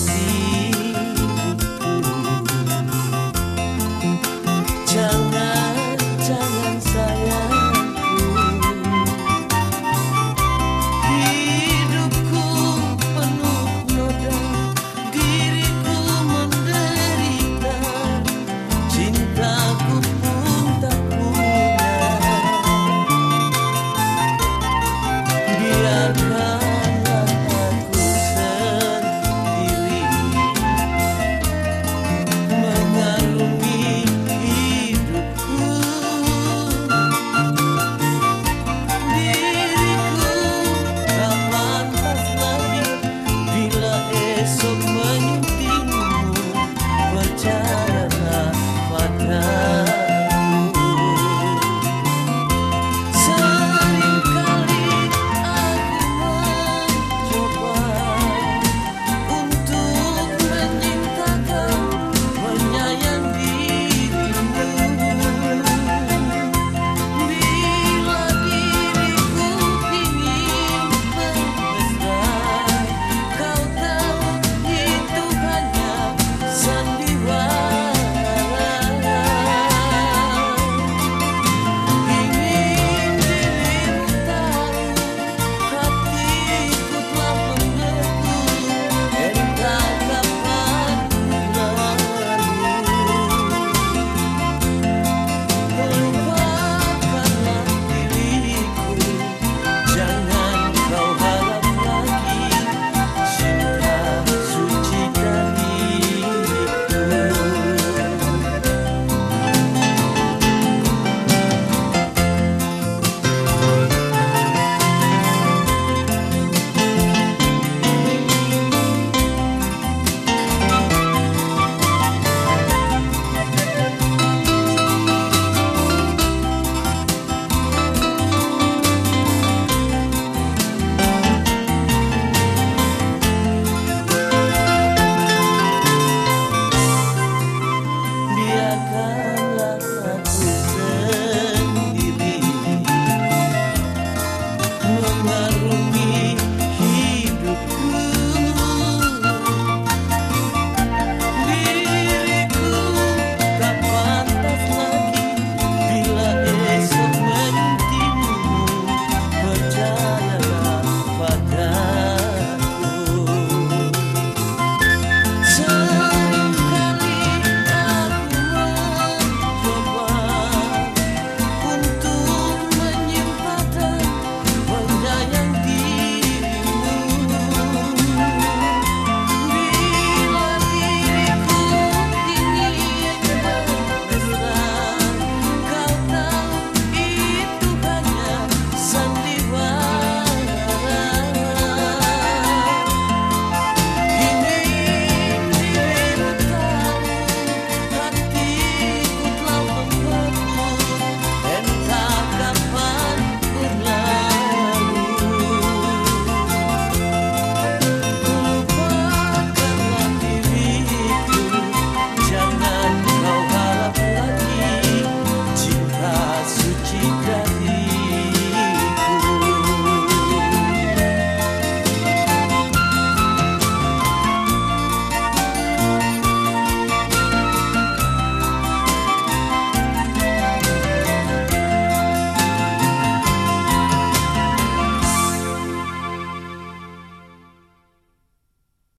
see.